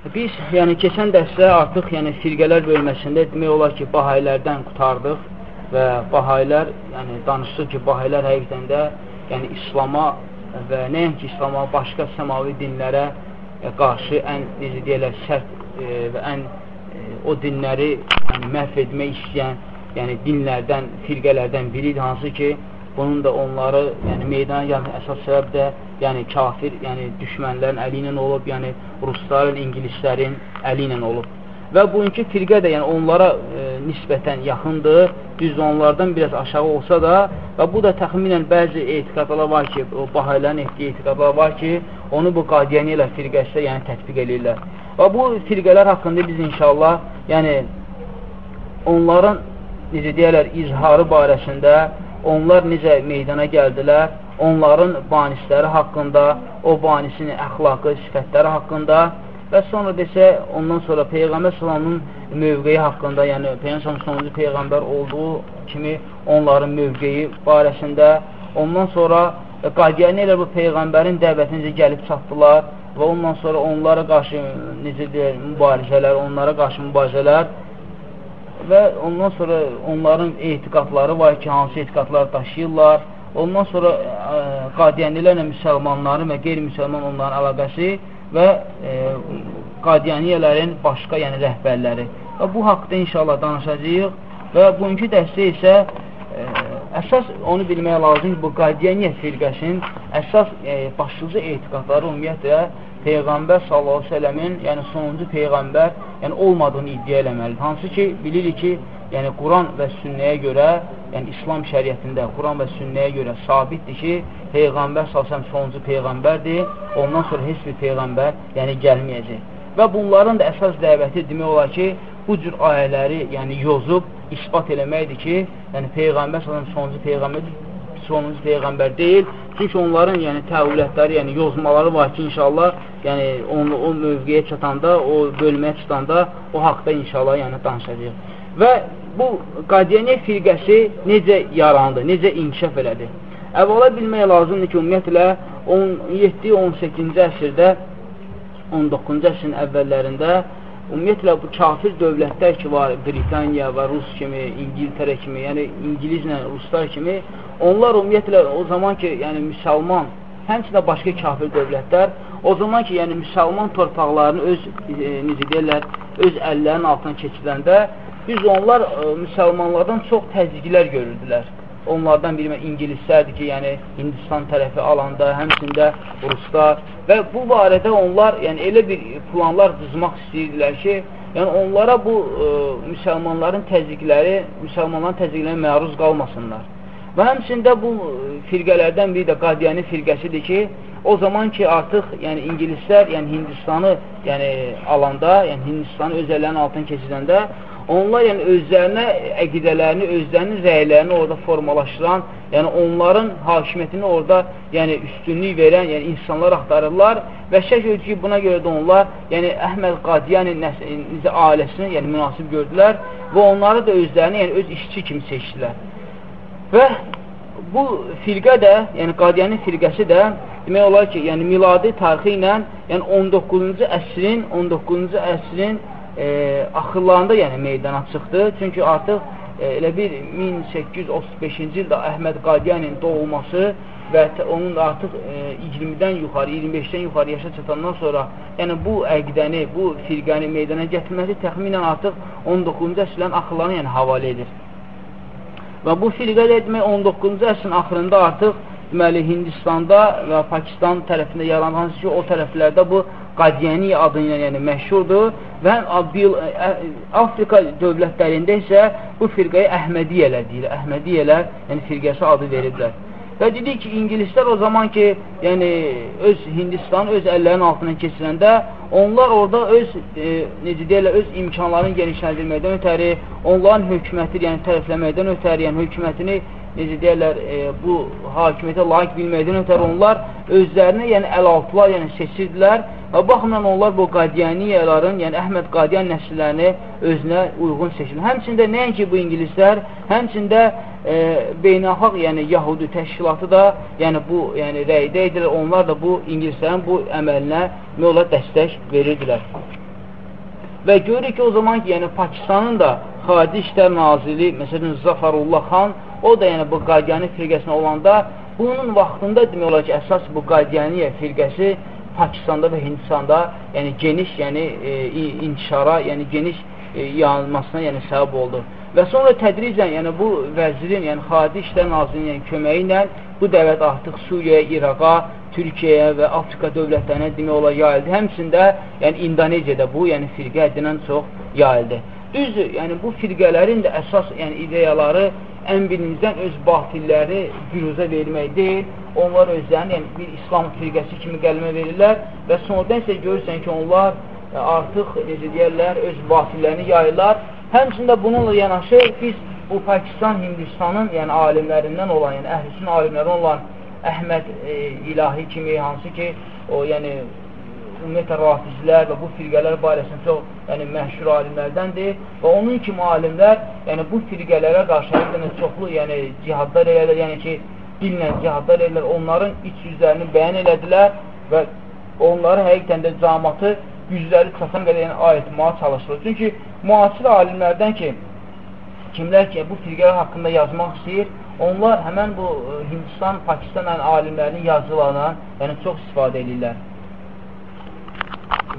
Biz, yəni keçən dərsdə artıq yəni firqələr bölməsində demək olar ki, bahaylərdən qutardıq və bahaylər, yəni danışdıq ki, bahaylər həqiqətən də yəni İslama və nəinki İslama, başqa səmavi dinlərə e, qarşı ən, necə deyərlər, sərt e, və ən e, o dinləri yəni, məhv etmək istəyən, yəni dinlərdən, firqələrdən biridir, hansı ki, bunun da onları, yəni meydana gələn əsas səbəb də yəni kafir, yəni düşmənlərin əli ilə olub, yəni rusların, ingilislərin əli ilə olub. Və bugünkü firqə də yəni onlara e, nisbətən yaxındır, düz onlardan biraz aşağı olsa da və bu da təxminən bəzi etiqadlar var ki, o bahaylərin etdiyi etiqadlar var ki, onu bu qadiyyəniyyə firqəsi yəni tətbiq edirlər. Və bu firqələr haqqında biz inşallah, yəni onların necə deyərlər, izharı barəsində onlar necə meydana gəldilər, onların banisləri haqqında, o banisinin əxlaqı, sifətləri haqqında və sonra desə, ondan sonra Peyğəmbər salamın mövqeyi haqqında, yəni Peyğəmbər sonuncu Peyğəmbər olduğu kimi onların mövqeyi barəsində, ondan sonra qadiyyəni ilə bu Peyğəmbərin dəvəti necə gəlib çatdılar və ondan sonra onlara qarşı necə deyək, mübarizələr, onlara qarşı mübarizələr və ondan sonra onların etiqadları var ki, hansı etiqadlar daşıyırlar, Ondan sonra ə, qadiyyənilərlə müsəlmanların və qeyri-müsəlman onların əlaqəsi və ə, qadiyyəniyələrin başqa yəni rəhbərləri. Və bu haqda inşallah danışacağıq və bugünkü dərsdə isə ə, əsas onu bilmək lazım ki, bu qadiyyəniyə firqəsinin əsas ə, başlıca etiqadları ümumiyyətlə Peyğəmbər sallallahu əleyhi və səlləmin, yəni sonuncu peyğəmbər, yəni olmadığını iddia eləməlidir. Hansı ki, bilirik ki, yəni Quran və sünnəyə görə, yəni İslam şəriətində Quran və sünnəyə görə sabitdir ki, Peyğəmbər salsam sonuncu Peyğəmbərdir, ondan sonra heç bir Peyğəmbər yəni gəlməyəcək. Və bunların da əsas dəvəti demək olar ki, bu cür ayələri yəni yozub ispat eləməkdir ki, yəni Peyğəmbər salsam sonuncu Peyğəmbərdir, sonuncu Peyğəmbər deyil. Çünki onların yəni təvillətləri, yəni yozmaları var ki, inşallah, yəni onu o mövqeyə çatanda, o bölməyə çatanda o haqda inşallah yəni danışacağıq. Və bu qadiyyəniyə firqəsi necə yarandı, necə inkişaf elədi? Əvvəla bilmək lazımdır ki, ümumiyyətlə 17-18-ci əsrdə 19-cu əsrin əvvəllərində ümumiyyətlə bu kafir dövlətlər ki var, Britaniya və Rus kimi, İngiltərə kimi, yəni İngilizlə Ruslar kimi, onlar ümumiyyətlə o zaman ki, yəni müsəlman, həmçində başqa kafir dövlətlər, o zaman ki, yəni müsəlman torpaqlarını öz, e, necə deyirlər, öz əllərinin altına keçiləndə Düz onlar ə, e, müsəlmanlardan çox təzyiqlər görürdülər. Onlardan biri ingilislərdir ki, yəni Hindistan tərəfi alanda, həmçində ruslar və bu barədə onlar yəni elə bir planlar düzmaq istəyirdilər ki, yəni onlara bu ə, e, müsəlmanların təzyiqləri, müsəlmanların təzyiqlərinə məruz qalmasınlar. Və həmçində bu e, firqələrdən biri də Qadiyani firqəsidir ki, o zaman ki artıq yəni ingilislər, yəni Hindistanı yəni alanda, yəni Hindistanı öz əllərinin altına keçirəndə Onlar yəni özlərinə əqidələrini, özlərinin rəylərini orada formalaşdıran, yəni onların hakimiyyətini orada yəni üstünlük verən, yəni insanlar axtarırlar və şək edir ki, buna görə də onlar yəni Əhməd Qadiyani necə ailəsini yəni münasib gördülər və onları da özlərini yəni öz işçi kimi seçdilər. Və bu firqə də, yəni Qadiyani firqəsi də demək olar ki, yəni miladi tarixi ilə yəni 19-cu əsrin 19-cu əsrin e, axırlarında yəni meydana çıxdı. Çünki artıq e, elə bir 1835-ci ildə Əhməd Qadiyanin doğulması və onun da artıq e, 20-dən yuxarı, 25-dən yuxarı yaşa çatandan sonra, yəni bu əqdəni, bu firqəni meydana gətirməsi təxminən artıq 19-cu əsrlərin axırlarını yəni havalə edir. Və bu firqə demək 19-cu əsrin axırında artıq deməli Hindistanda və Pakistan tərəfində yaranır, hansı ki, o tərəflərdə bu Qadiyani adı ilə yəni məşhurdur və Afrika dövlətlərində isə bu firqəyə Əhmədiyyələr deyilir. Əhmədiyyələr yəni firqəsi adı veriblər. Və dedik ki, ingilislər o zaman ki, yəni öz Hindistanı öz əllərinin altından keçirəndə onlar orada öz e, necə deyirlər, öz imkanlarını genişləndirməkdən ötəri, onların hökuməti, yəni tərəfləməkdən ötəri, yəni hökumətini necə deyərlər, e, bu hakimiyyətə layiq bilməkdən ötəri onlar özlərini, yəni əlaltılar, yəni seçirdilər və baxımdan onlar bu qadiyaniyaların, yəni Əhməd Qadiyan nəsillərini özünə uyğun seçilir. Həmçində nəinki bu ingilislər, həmçində e, beynəlxalq, yəni Yahudi təşkilatı da, yəni bu, yəni rəydə edirlər, onlar da bu ingilislərin bu əməlinə müola dəstək verirdilər. Və görürük ki, o zaman ki, yəni Pakistanın da Xarici İşlər Naziri, məsələn, Zafarullah xan, o da yəni bu Qadiyani firqəsinə olanda, bunun vaxtında demək olar ki, əsas bu Qadiyaniyə firqəsi Pakistanda və Hindistanda yəni geniş, yəni e, intişara, yəni geniş e, yayılmasına yəni səbəb oldu. Və sonra tədricən, yəni bu vəzirin, yəni Xarici İşlər Nazirinin yəni, köməyi ilə bu dəvət artıq Suriyaya, İraqa, Türkiyəyə və Afrika dövlətlərinə demək olar yayıldı. Həmçində, yəni İndoneziyada bu, yəni firqə həddindən çox yayıldı. Düzdür, yəni bu firqələrin də əsas yəni ideyaları ən birincdən öz batilləri büruzə vermək deyil, onlar özlərini yəni, bir İslam firqəsi kimi qəlmə verirlər və sonradan isə görürsən ki, onlar artıq, necə deyərlər, öz batillərini yayırlar. Həmçində bununla yanaşı biz bu Pakistan, Hindistanın yəni alimlərindən olan, yəni əhlüsün alimləri olan Əhməd e, ilahi kimi, hansı ki, o yəni ümumiyyətlə rafizlər və bu firqələr barəsində çox yəni, məşhur alimlərdəndir və onun kimi alimlər yəni, bu firqələrə qarşı həqiqdən çoxlu yəni, cihadlar elədilər, yəni ki, dillə cihadlar elədilər, onların iç yüzlərini bəyan elədilər və onları həqiqdən də camatı gücləri çatan qədər yəni, ayetmağa çalışılır. Çünki müasir alimlərdən ki, kimlər ki, bu firqələr haqqında yazmaq istəyir, onlar həmən bu e, Hindistan, Pakistan yəni, alimlərinin yazılarına yəni, çox istifadə edirlər.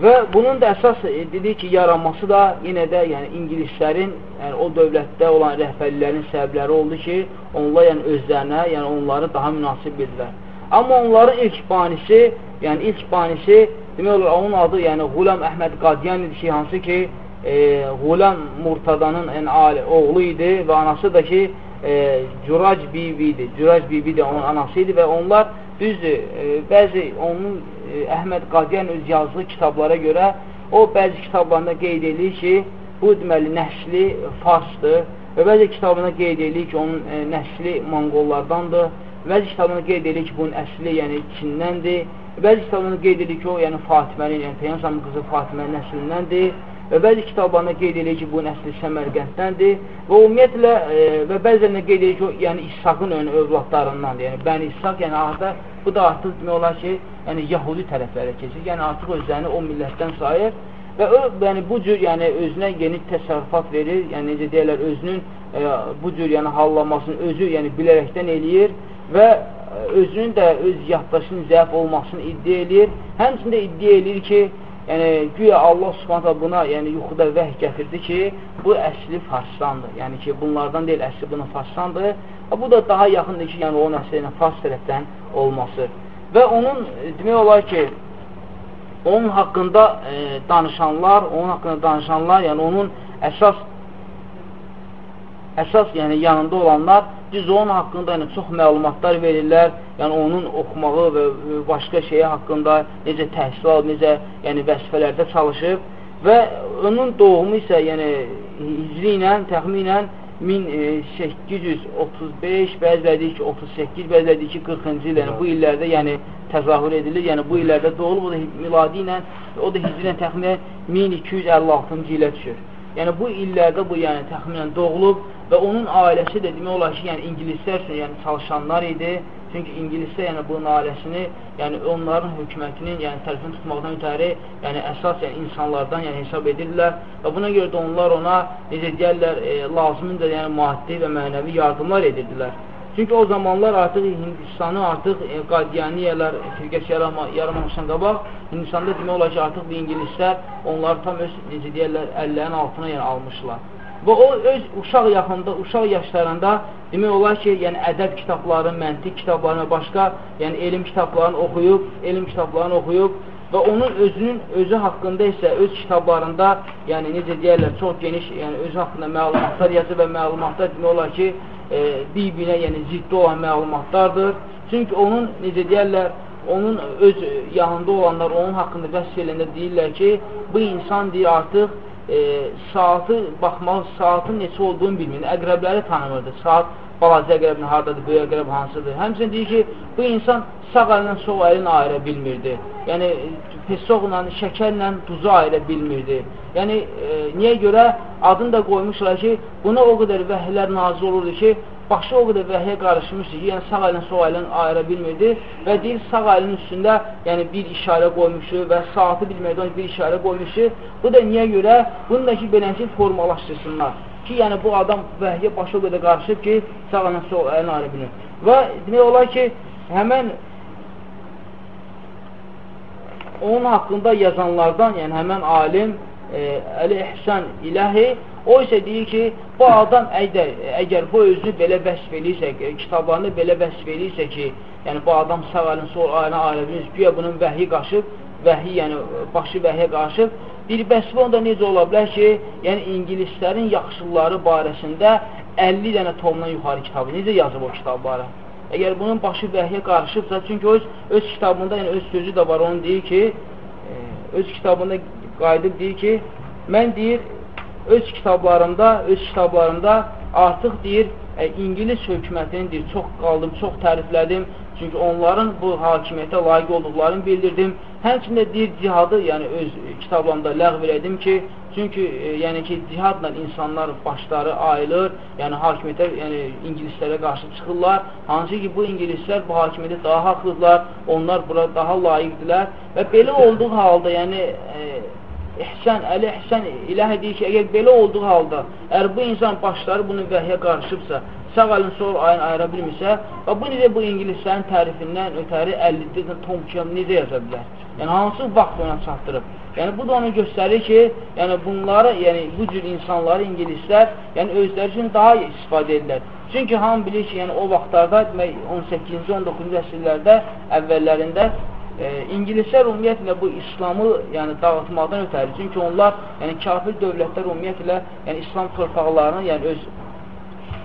Və bunun da əsas e, dedik ki, yaranması da yenə də yəni, ingilislərin, yəni, o dövlətdə olan rəhbərlərin səbəbləri oldu ki, onlar yəni, özlərinə, yəni onları daha münasib bildilər. Amma onların ilk banisi, yəni ilk banisi, demək olar, onun adı yəni, Qulam Əhməd Qadiyan idi ki, hansı ki, e, Qulam Murtadanın yəni, oğlu idi və anası da ki, e, Curac bibi idi. Curac bibi də onun anası idi və onlar düzdür, e, bəzi onun e, Əhməd Qadiyan öz yazdığı kitablara görə o bəzi kitablarında qeyd edir ki, bu deməli nəsli farsdır və bəzi kitabında qeyd edir ki, onun e, nəsli monqollardandır. Bəzi kitabında qeyd edir ki, bunun əsli yəni Çindəndir. Bəzi kitabında qeyd edir ki, o yəni Fatimənin, yəni Peyyəmsamın qızı Fatimənin nəslindən və bəzi kitablarında qeyd edir ki, bu nəsli Səmərqəndəndir və ümumiyyətlə e, və bəzilərində qeyd edir ki, o, yəni İshaqın ön övladlarındandır. Yəni Bəni İshaq, yəni artıq bu da artıq demək olar ki, yəni Yahudi tərəflərə keçir. Yəni artıq özlərini o millətdən sayır və o, yəni bu cür yəni özünə yeni təsərrüfat verir. Yəni necə deyirlər, özünün e, bu cür yəni hallanmasını özü yəni bilərəkdən eləyir və e, özünün də öz yaddaşının zəif olmasını iddia eləyir. Həmçində iddia eləyir ki, yəni güya Allah Subhanahu buna yəni yuxuda vəh gətirdi ki, bu əsli Farsdandır. Yəni ki, bunlardan deyil, əsli bunun Farsdandır. Bu da daha yaxındır ki, yəni onun əsli ilə Fars tərəfdən olması. Və onun demək olar ki, onun haqqında e, danışanlar, onun haqqında danışanlar, yəni onun əsas əsas yəni yanında olanlar düz onun haqqında yəni, çox məlumatlar verirlər, yəni onun oxumağı və başqa şeyə haqqında necə təhsil alıb, necə yəni, vəzifələrdə çalışıb və onun doğumu isə yəni, hicri ilə təxminən 1835, bəziləri ki, 38, bəziləri ki, 40-cı il, yəni bu illərdə yəni təzahür edilir. Yəni bu illərdə doğulub, o da miladi ilə, o da hicri ilə təxminən 1256-cı ilə düşür. Yəni bu illərdə bu yəni təxminən doğulub və onun ailəsi də demək olar ki, yəni ingilislər üçün yəni çalışanlar idi. Çünki ingilislər yəni bunun ailəsini, yəni onların hökumətinin yəni tərəfini tutmaqdan ötəri, yəni əsas yəni insanlardan yəni hesab edirlər və buna görə də onlar ona necə deyirlər, e, lazımınca yəni maddi və mənəvi yardımlar edirdilər. Çünki o zamanlar artıq Hindistanı artıq e, qadiyaniyyələr firqəsi yaramamışdan qabaq Hindistanda demək olar ki, artıq ingilislər onları tam öz, necə deyərlər, əllərin altına yəni almışlar. Və o öz uşaq yaxında, uşaq yaşlarında demək olar ki, yəni ədəb kitabları, məntiq kitablarını, başqa, yəni elm kitablarını oxuyub, elm kitablarını oxuyub və onun özünün özü haqqında isə öz kitablarında, yəni necə deyərlər, çox geniş, yəni özü haqqında məlumatlar yazır və məlumatlar demək olar ki, e, bir-birinə yəni ciddi olan məlumatlardır. Çünki onun necə deyərlər, onun öz yanında olanlar onun haqqında vəsf eləndə deyirlər ki, bu insan deyir artıq e, saatı baxmaq, saatın neçə olduğunu bilmir. Əqrəbləri tanımırdı. Saat balaca əqrəbin haradadır, böyük əqrəb hansıdır. Həmçinin deyir ki, bu insan sağ əllə sol əlini ayıra bilmirdi. Yəni, pesoqla, şəkərlə duzu ayıra bilmirdi. Yəni, e, niyə görə adını da qoymuşlar ki, buna o qədər vəhlər nazil olurdu ki, başı o qədər vəhyə qarışmışdı ki, yəni sağ əlin sol əlin ayıra bilmirdi və deyir, sağ əlin üstündə yəni bir işarə qoymuşu və saatı bilməkdən bir işarə qoymuşu. Bu da niyə görə? Bunu da ki, beləncə formalaşdırsınlar ki, yəni bu adam vəhyə başı o qədər qarışıb ki, sağ əlin sol əlin ayıra bilmir. Və demək olar ki, həmən onun haqqında yazanlardan, yəni həmən alim e, Əli İhsan İlahi O isə deyir ki, bu adam əgər, əgər bu özünü belə vəsf eləyirsə, kitablarını belə vəsf eləyirsə ki, yəni bu adam sağ əlin sol ayına ayrılmış, güya bunun vəhi qaşıb, vəhi, yəni başı vəhiyə qaşıb, bir vəsfi onda necə ola bilər ki, yəni ingilislərin yaxşıları barəsində 50 dənə tomdan yuxarı kitabı, necə yazıb o kitabları? Əgər bunun başı vəhiyə qarışıbsa, çünki öz, öz kitabında, yəni öz sözü də var, onu deyir ki, e, öz kitabında qayıdıb deyir ki, mən deyir, öz kitablarımda, öz kitablarımda artıq deyir, ə, e, İngilis hökumətini deyir, çox qaldım, çox təriflədim. Çünki onların bu hakimiyyətə layiq olduqlarını bildirdim. Həmçində deyir, cihadı, yəni öz kitablarımda ləğv elədim ki, çünki e, yəni ki, cihadla insanlar başları ayılır, yəni hakimiyyətə, yəni ingilislərə qarşı çıxırlar. Hansı ki, bu ingilislər bu hakimiyyətə daha haqlıdırlar, onlar bura daha layiqdirlər və belə olduğu halda, yəni e, İhsan, Əli İhsan ilahə deyir ki, əgər belə olduğu halda, əgər bu insan başları bunu vəhyə qarışıbsa, sağ əlin sol ayını ayıra bilmirsə, və bu necə bu ingilislərin tərifindən ötəri 50 tom kiyam necə yaza bilər? Yəni, hansı vaxt ona çatdırıb? Yəni, bu da onu göstərir ki, yəni bunları, yəni bu cür insanları ingilislər, yəni özləri üçün daha istifadə edirlər. Çünki hamı bilir ki, yəni o vaxtlarda, 18-ci, 19-cu əsrlərdə, əvvəllərində e, ingilislər ümumiyyətlə bu İslamı yəni, dağıtmaqdan ötəri. Çünki onlar, yəni kafir dövlətlər ümumiyyətlə yəni, İslam torpaqlarını yəni, öz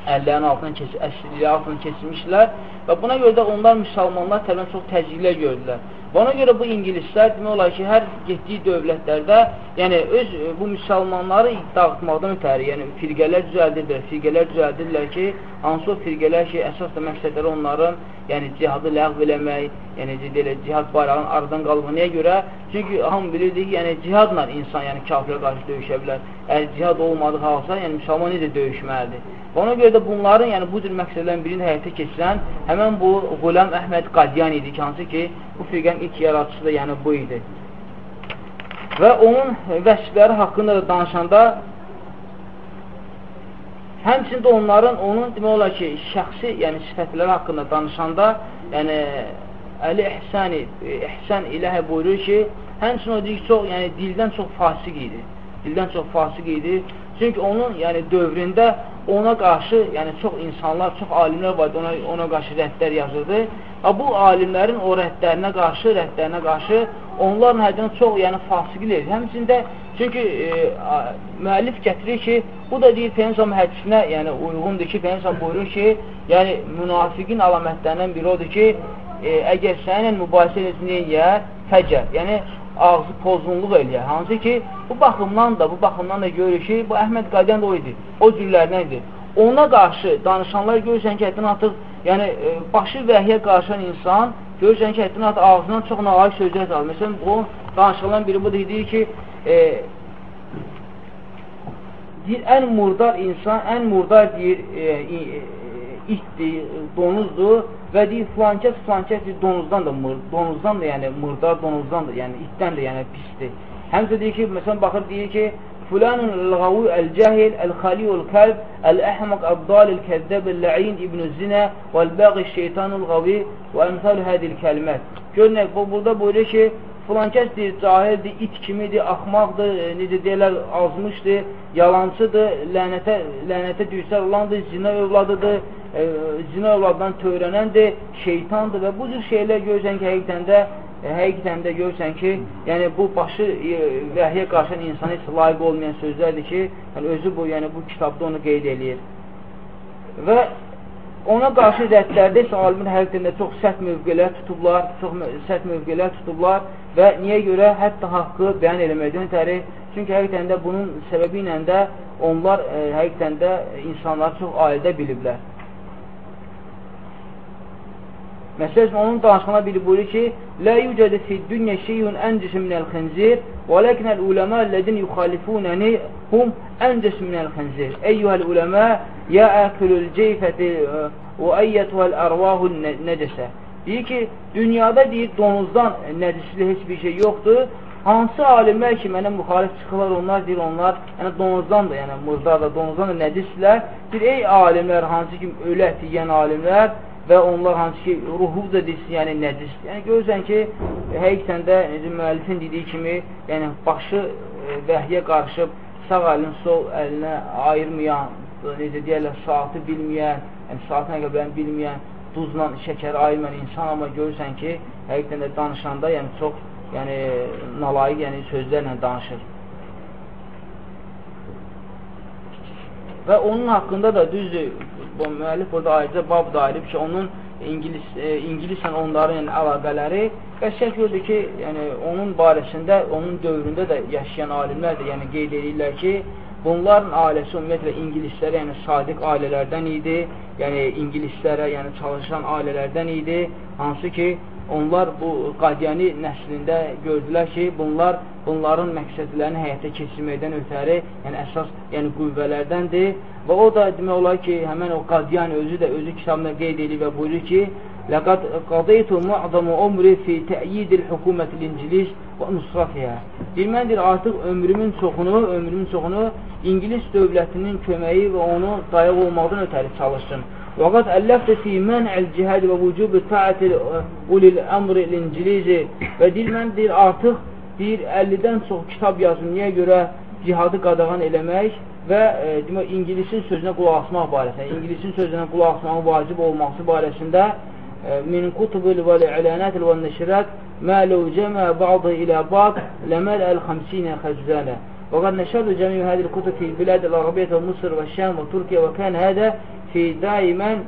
əllərinin altına keçir, əsrliyə altına keçirmişlər və buna görə də onlar müsəlmanlar tərəfindən çox təzyiqlər gördülər. Və ona görə bu ingilislər demək olar ki, hər getdiyi dövlətlərdə yəni öz bu müsəlmanları dağıtmaqdan ötəri, yəni firqələr düzəldirlər, firqələr düzəldirlər ki, hansı o firqələr ki, əsas da məqsədləri onların yəni cihadı ləğv eləmək, yəni deyilə, cihad bayrağının aradan qalmaya görə, çünki hamı bilirdi ki, yəni cihadla insan yəni kafirə qarşı döyüşə bilər. Əgər cihad olmadığı halsa, yəni müsəlman necə döyüşməlidir? Ona görə də bunların, yəni bu cür məqsədlərin birini həyata keçirən həmən bu Qulam Əhməd Qadyan idi ki, hansı ki, bu firqənin ilk yaratıcısı da yəni bu idi. Və onun vəsfləri haqqında da danışanda həmçində onların, onun demək olar ki, şəxsi, yəni sifətləri haqqında danışanda, yəni Əli İhsani, İhsan iləhə buyurur ki, həmçinin o deyir ki, çox, yəni dildən çox fasik idi. Dildən çox fasik idi. Çünki onun yəni dövründə ona qarşı, yəni çox insanlar, çox alimlər var ona, ona qarşı rəddlər yazırdı. Və bu alimlərin o rəddlərinə qarşı, rəddlərinə qarşı onların həddən çox yəni fasiqlər. Həmçində çünki e, müəllif gətirir ki, bu da deyir Peygəmbər hədisinə, yəni uyğundur ki, Peygəmbər buyurur ki, yəni münafiqin əlamətlərindən biri odur ki, e, əgər səninlə mübahisə etsinə fəcər, yəni ağzı pozğunluq eləyər. Hansı ki, bu baxımdan da, bu baxımdan da görür ki, bu Əhməd Qadiyan da o idi, o cürlərdən idi. Ona qarşı danışanlar görürsən ki, həddən artıq, yəni e, başı vəhyə qarşılan insan, görürsən ki, həddən artıq ağzından çox nalayiq sözlər çalır. Məsələn, bu danışılan biri bu deyir ki, e, deyir, ən murdar insan, ən murdar deyir, e, e, itdir, donuzdur və deyir filankəs filankəs donuzdan da mır, donuzdan da yəni mırdar donuzdan da yəni itdən də yəni pisdir. Həmçə deyir ki, məsələn baxır deyir ki, fulanun el-gavi el-cahil el-xaliyul kalb el-əhmaq abdal el-kəzzəb el-la'in ibn-i zinə vəl-bəği şeytanul gavi və əmsal hədil kəlmət. Görünək, bu burada buyuruyor ki, filan kəsdir, cahildir, it kimidir, axmaqdır, necə deyirlər, azmışdır, yalancıdır, lənətə, lənətə düysər olandır, zina övladıdır, e, zina övladdan törənəndir, şeytandır və bu cür şeylər görürsən ki, həqiqətən də e, həqiqətən də görürsən ki, yəni bu başı e, vəhyə qarşılan insana heç layiq olmayan sözlərdir ki, yəni özü bu, yəni bu kitabda onu qeyd eləyir. Və ona qarşı rəddlərdə isə alimin həqiqətində çox sərt mövqelər tutublar, çox sərt mövqelər tutublar və niyə görə hətta haqqı bəyan eləməkdən ötəri, çünki həqiqətən də bunun səbəbi ilə də onlar e, həqiqətən də insanları çox ailədə biliblər. Məsələn, onun danışığına biri buyurur ki, Lə yücədə fi dünya şeyun əncəsi minəl xənzir və ləkinəl uləmə ləzin yuxalifunəni hum əncəsi minəl xənzir. Eyyuhəl uləmə yə əkülül ceyfəti və əyyətühəl ərvahun nəcəsə. Deyir ki, dünyada deyir, donuzdan nəcisli heç bir şey yoxdur. Hansı alimlər ki, mənə müxalif çıxırlar, onlar deyir, onlar yəni donuzdan da, yəni murdar da, donuzdan da nəcislər. Deyir, ey alimlər, hansı ki, ölü ət yiyən alimlər, və onlar hansı ki, ruhu da desin, yəni nəcis. Yəni görürsən ki, həqiqətən də necə müəllifin dediyi kimi, yəni başı e, vəhyə qarışıb, sağ əlin sol əlinə ayırmayan, necə deyərlər, saatı bilməyən, yəni saatın əqəblərini bilməyən, duzla şəkəri ayırmayan insan, amma görürsən ki, həqiqətən də danışanda, yəni çox yəni, nalayiq yəni, sözlərlə danışır. Və onun haqqında da düzdür, bu müəllif burada ayrıca bab da ayırıb ki, onun İngilis, e, İngilislə onların yəni, əlaqələri. Qəşək gördür ki, yəni, onun barəsində, onun dövründə də yaşayan alimlər də yəni, qeyd edirlər ki, bunların ailəsi ümumiyyətlə ingilislərə, yəni sadiq ailələrdən idi, yəni ingilislərə, yəni çalışan ailələrdən idi, hansı ki, onlar bu Qadiyani nəslində gördülər ki, bunlar bunların məqsədlərini həyata keçirməkdən ötəri, yəni əsas yəni qüvvələrdəndir Və o da demək olar ki, həmən o Qadiyan özü də özü kitabında qeyd edir və buyurur ki, umri fi tə'yidil hökumətil İngilis və nusrafiyyə. Deyir, mən deyir, artıq ömrümün çoxunu, ömrümün çoxunu İngilis dövlətinin köməyi və onu dayaq olmaqdan ötəri çalışdım. Və qad əlləfdə fi mən'əl cihəd və vücubu ta'atil ulil əmri İngilizi və deyir, mən deyir, artıq deyir, 50-dən çox kitab yazım. Niyə görə cihadı qadağan eləmək və e, demək, ingilisin sözünə qulaq asmaq barəsində, ingilisin sözünə qulaq asmağın vacib olması barəsində e, min kutubil və li'lənət və nəşrət mə ləv cəmə ba'dı ilə ba'd ləməl əl-xəmsinə xəzzənə وقد نشروا جميع هذه الكتب في البلاد العربية ومصر والشام وتركيا وكان هذا في دائما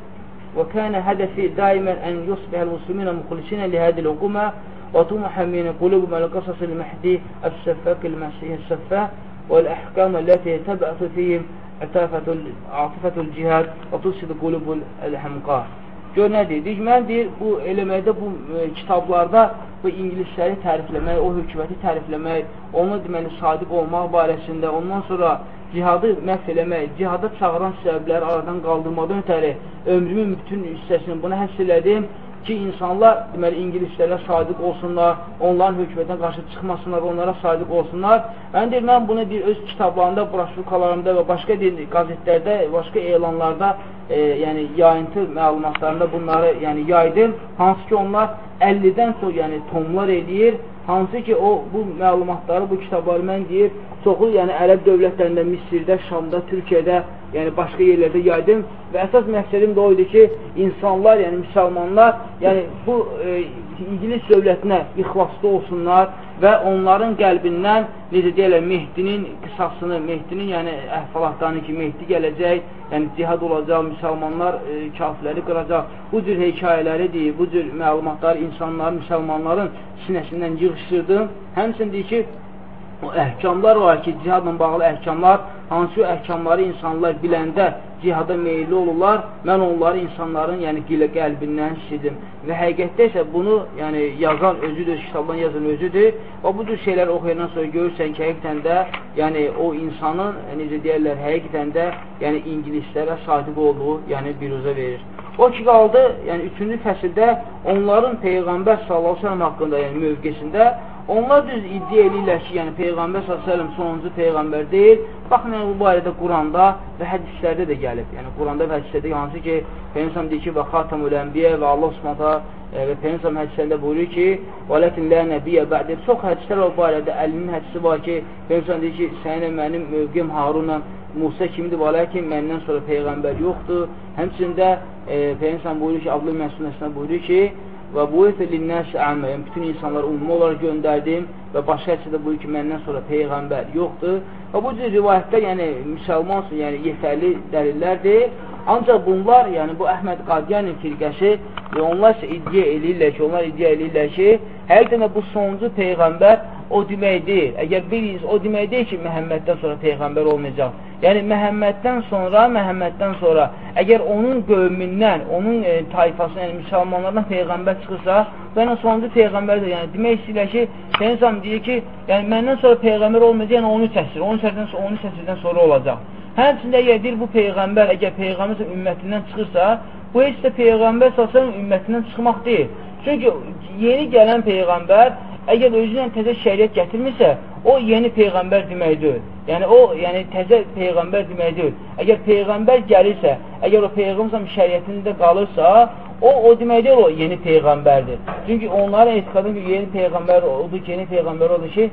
وكان هدفي دائما أن يصبح المسلمين مخلصين لهذه الحكومة وطمح من قلوبهم القصص المهدي السفاك المسيح السفاح والأحكام التي تبعث فيهم عاطفة الcihad və tusidu qulubul əl-həmqa. Gör nədir? Deyir, mən deyir, bu eləməkdə, bu e, kitablarda bu ingilisləri tərifləmək, o hökuməti tərifləmək, onu deməli sadiq olmaq barəsində, ondan sonra cihadı məhv eləmək, cihada çağıran səbəbləri aradan qaldırmadan ötəri ömrümün bütün hissəsini buna həss elədim ki, insanlar deməli, ingilislərə sadiq olsunlar, onların hökumətdən qarşı çıxmasınlar, onlara sadiq olsunlar. Mən deyir, mən bunu deyir, öz kitablarımda, broşurkalarımda və başqa deyir, qazetlərdə, başqa elanlarda, e, yəni yayıntı məlumatlarında bunları yəni, yaydım. Hansı ki, onlar 50-dən çox yəni, tomlar eləyir. Hansı ki, o bu məlumatları, bu kitabları mən deyir, çoxu yəni ərəb dövlətlərində, Misirdə, Şamda, Türkiyədə yəni başqa yerlərdə yaydım və əsas məqsədim də o idi ki, insanlar, yəni müsəlmanlar, yəni bu e, İngilis dövlətinə ixlaslı olsunlar və onların qəlbindən, necə deyərlər, Mehdinin qısasını, Mehdinin, yəni əhvalatlarını ki, Mehdi gələcək, yəni cihad olacaq, müsəlmanlar e, kafirləri qıracaq, bu cür hekayələri deyir, bu cür məlumatları insanların, müsəlmanların sinəsindən yığışdırdım. Həmçin deyir ki, o əhkamlar var ki, cihadla bağlı əhkamlar, hansı əhkamları insanlar biləndə cihada meyilli olurlar, mən onları insanların yəni qəlbindən sidim. Və həqiqətdə isə bunu yəni yazan özüdür, kitabdan yazan özüdür. Və bu cür şeylər oxuyandan sonra görürsən ki, həqiqətən də yəni o insanın necə deyərlər, həqiqətən də yəni ingilislərə sadiq olduğu yəni biruzə verir. O ki qaldı, yəni üçüncü fəsildə onların Peyğəmbər sallallahu səlləm haqqında, yəni mövqesində Onlar düz iddia edirlər ki, yəni Peyğəmbər s.ə.v sonuncu Peyğəmbər deyil. Yəni, bu barədə Quranda və hədislərdə də gəlib. Yəni, Quranda və hədislərdə hansı ki, Peygəmbər deyir ki, və xatamul ənbiyə və Allah Subhanahu e, və Peygəmbər hədislərində buyurur ki, "Və lakin la nabiyyə ba'də." Çox hədislər var barədə. Əlinin hədisi var ki, Peygəmbər deyir ki, "Sənin mənim mövqem Harunla Musa kimdir? Və lakin məndən sonra Peyğəmbər yoxdur." Həmçində e, Peygəmbər buyurur ki, Abdullah Məsudəsinə buyurur ki, və bu linnəsi əmə, yəni bütün insanlar ümumi olaraq göndərdim və başqa hədisədə buyur ki, məndən sonra Peyğəmbər yoxdur. Və bu cür rivayətlər, yəni müsəlmansın, yəni yetərli dəlillərdir. Ancaq bunlar, yəni bu Əhməd Qadiyanin firqəsi və onlar isə iddia edirlər ki, onlar iddia edirlər ki, həqiqətən də bu sonuncu Peyğəmbər o demək deyil. Əgər bir insan o demək deyil ki, Məhəmməddən sonra peyğəmbər olmayacaq. Yəni Məhəmməddən sonra, Məhəmməddən sonra əgər onun qövmindən, onun e, tayfasından, yəni müsəlmanlardan peyğəmbər çıxırsa, və yəni sonuncu peyğəmbərdir. Yəni demək istəyirlər ki, insan deyir ki, yəni məndən sonra peyğəmbər olmayacaq, yəni onu çəsir. Onu çəsirdən, onu çəsirdən sonra olacaq. Həmçində əgər deyir bu peyğəmbər, əgər peyğəmbər ümmətindən çıxırsa, bu heç də peyğəmbər səsən ümmətindən çıxmaq deyil. Çünki yeni gələn peyğəmbər əgər özü ilə təzə şəriət gətirmirsə, o yeni peyğəmbər demək deyil. Yəni o, yəni təzə peyğəmbər demək deyil. Əgər peyğəmbər gəlirsə, əgər o peyğəmbər şəriətində qalırsa, o o demək deyil o yeni peyğəmbərdir. Çünki onların etiqadın ki, yeni peyğəmbər odur yeni peyğəmbər odur ki,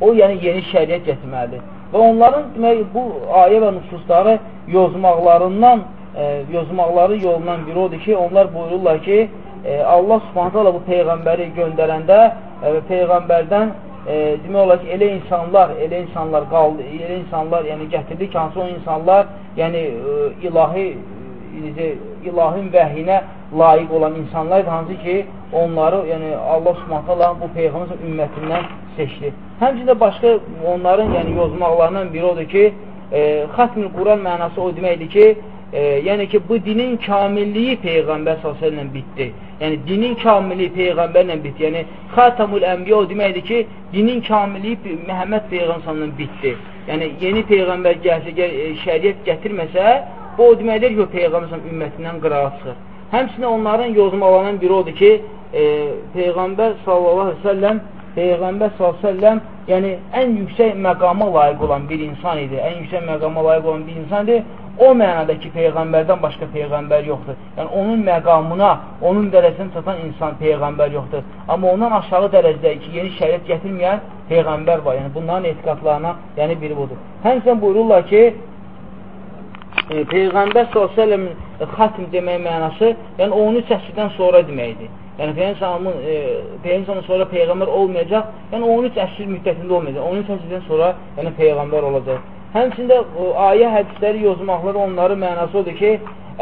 o yəni yeni şəriət gətirməlidir. Və onların demək bu ayə və nususları yozmaqlarından e, yozmaqları yolundan biri odur ki, onlar buyururlar ki, e, Allah subhanətə bu Peyğəmbəri göndərəndə e, Peyğəmbərdən e, demək olar ki, elə insanlar, elə insanlar qaldı, elə insanlar, yəni gətirdi ki, hansı o insanlar, yəni e, ilahi e, ilahin vəhinə layiq olan insanlar hansı ki, onları, yəni Allah Subhanahu bu peyğəmbər ümmətindən seçdi. Həmçində başqa onların, yəni yozmaqlarından biri odur ki, e, Xatmül Quran mənası o deməkdir ki, e, yəni ki, bu dinin kamilliyi Peyğəmbər s.ə.v ilə bitdi. Yəni, dinin kamilliyi Peyğəmbərlə bitdi. Yəni, Xatamul Ənbiya o deməkdir ki, dinin kamilliyi Məhəmməd Peyğəmbərlə bitdi. Yəni, yeni Peyğəmbər gəlsə, gəl, e, şəriət gətirməsə, bu o deməkdir ki, o Peyğəmbər ümmətindən qırağa çıxır. Həmçinin onların yozmalanan biri odur ki, e, Peyğəmbər s.ə.v Peyğəmbər s.ə.v yəni ən yüksək məqama layiq olan bir insan idi. Ən yüksək məqama layiq olan bir insan idi o mənada ki, Peyğəmbərdən başqa Peyğəmbər yoxdur. Yəni, onun məqamına, onun dərəcəsini çatan insan Peyğəmbər yoxdur. Amma ondan aşağı dərəcədə ki, yeni şəriət gətirməyən Peyğəmbər var. Yəni, bunların etiqatlarına yəni biri budur. Həmçən buyururlar ki, e, Peyğəmbər s.ə.v xatm demək mənası, yəni 13 əsrdən sonra deməkdir. Yəni Peyğəmbərin e, Peyğəmbərin sonra peyğəmbər olmayacaq. Yəni 13 əsr müddətində olmayacaq. 13 əsrdən sonra yəni peyğəmbər olacaq. Həmçində ayə hədisləri yozmaqları onların mənası odur ki,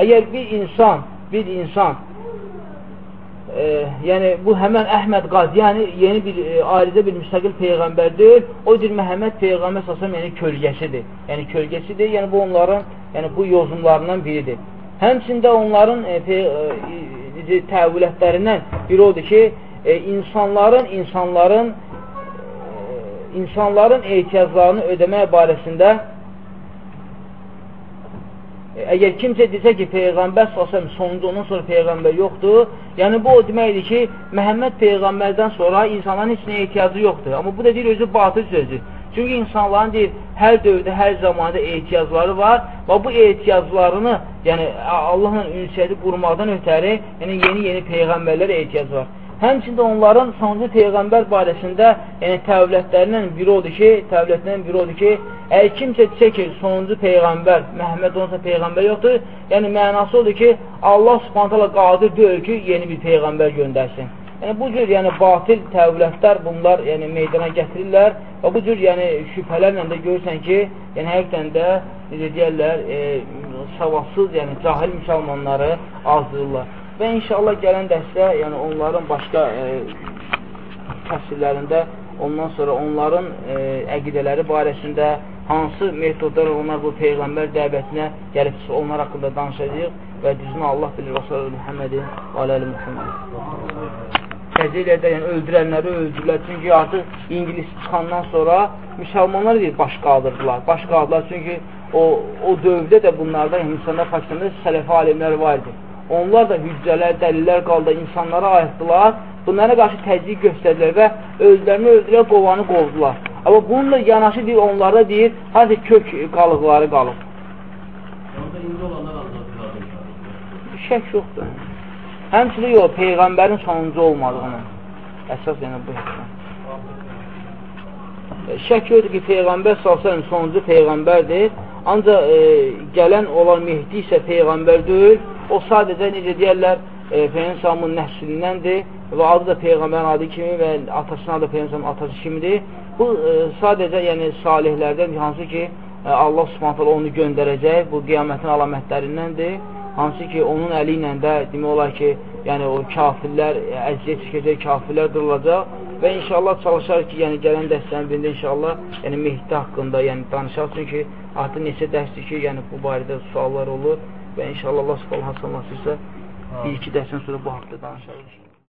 əgər bir insan, bir insan, e, yəni bu həmən Əhməd Qadiyani yeni bir e, ayrıca bir müstəqil peyğəmbər deyil, o cür Məhəmməd peyğəmbər səsəm yəni kölgəsidir. Yəni kölgəsidir, yəni bu onların yəni bu yozumlarından biridir. Həmçində onların e, pe, e, təvilətlərindən biri odur ki, e, insanların insanların insanların ehtiyaclarını ödəmək barəsində e, əgər kimsə desə ki, Peyğəmbər s.ə.v sonuncu ondan sonra Peyğəmbər yoxdur, yəni bu o deməkdir ki, Məhəmməd Peyğəmbərdən sonra insanların heç nəyə ehtiyacı yoxdur. Amma bu da deyir, özü batıl sözdür. Çünki insanların deyir, hər dövrdə, hər zamanda ehtiyacları var və bu ehtiyaclarını, yəni Allahla ünsiyyəti qurmaqdan ötəri, yəni yeni-yeni Peyğəmbərlərə ehtiyac var. Həmçində onların sonuncu Peyğəmbər barəsində yəni təvlətlərindən biri odur ki, təvlətlərindən biri odur ki, əgər kimsə desə ki, sonuncu Peyğəmbər, Məhəmməd onsa Peyğəmbər yoxdur, yəni mənası odur ki, Allah subhanətələ qadir deyil ki, yeni bir Peyğəmbər göndərsin. Yəni, bu cür yəni, batil təvlətlər bunlar yəni, meydana gətirirlər və bu cür yəni, şübhələrlə də görürsən ki, yəni, həqiqdən də, necə deyərlər, e, savadsız, yəni, cahil müsəlmanları azdırırlar. Və inşallah gələn dərsdə, yəni onların başqa e, təhsillərində, ondan sonra onların e, əqidələri barəsində hansı metodlar onlar bu Peyğəmbər dəvətinə gəlib onlar haqqında danışacaq və düzünü Allah bilir sallallahu Muhammedin aləli Muhammed. Qəziliyyədə yəni öldürənləri öldürürlər. Çünki artıq İngilis çıxandan sonra müsəlmanlar deyir, baş qaldırdılar. Baş qaldırdılar çünki o, o dövrdə də bunlarda insanlar Pakistanda sələfi alimlər var idi. Onlar da hüccələr, dəlillər qaldı, insanlara ayıtdılar. Bunlara qarşı təzyiq göstərdilər və özlərini öldürə qovanı qovdular. Amma bununla yanaşı deyir, onlarda deyir, hadi kök qalıqları qalıb. Şək yoxdur. Həmçinin yox, Peyğəmbərin sonuncu olmadığını. Əsas yəni bu həkəm. Şək yoxdur ki, Peyğəmbər salsın sonuncu Peyğəmbərdir. Ancaq e, gələn olan Mehdi isə Peyğəmbər deyil, O sadəcə necə deyərlər, e, Peyğəmbərin nəslindəndir və adı da Peyğəmbərin adı kimi və atasının adı Peyğəmbərin atası kimidir. Bu e, sadəcə yəni salihlərdən hansı ki e, Allah Subhanahu onu göndərəcək, bu qiyamətin əlamətlərindəndir. Hansı ki onun əli ilə də demək olar ki, yəni o kafirlər e, əziyyət çəkəcək, kafirlər qırılacaq və inşallah çalışar ki, yəni gələn dərslərin birində inşallah, yəni Mehdi haqqında yəni danışaq çünki artıq neçə dərsdir ki, yəni bu barədə suallar olur və inşallah Allah subhanahu hasılmaq istəyirsə, bir-iki dərsən sonra bu haqda danışarıq.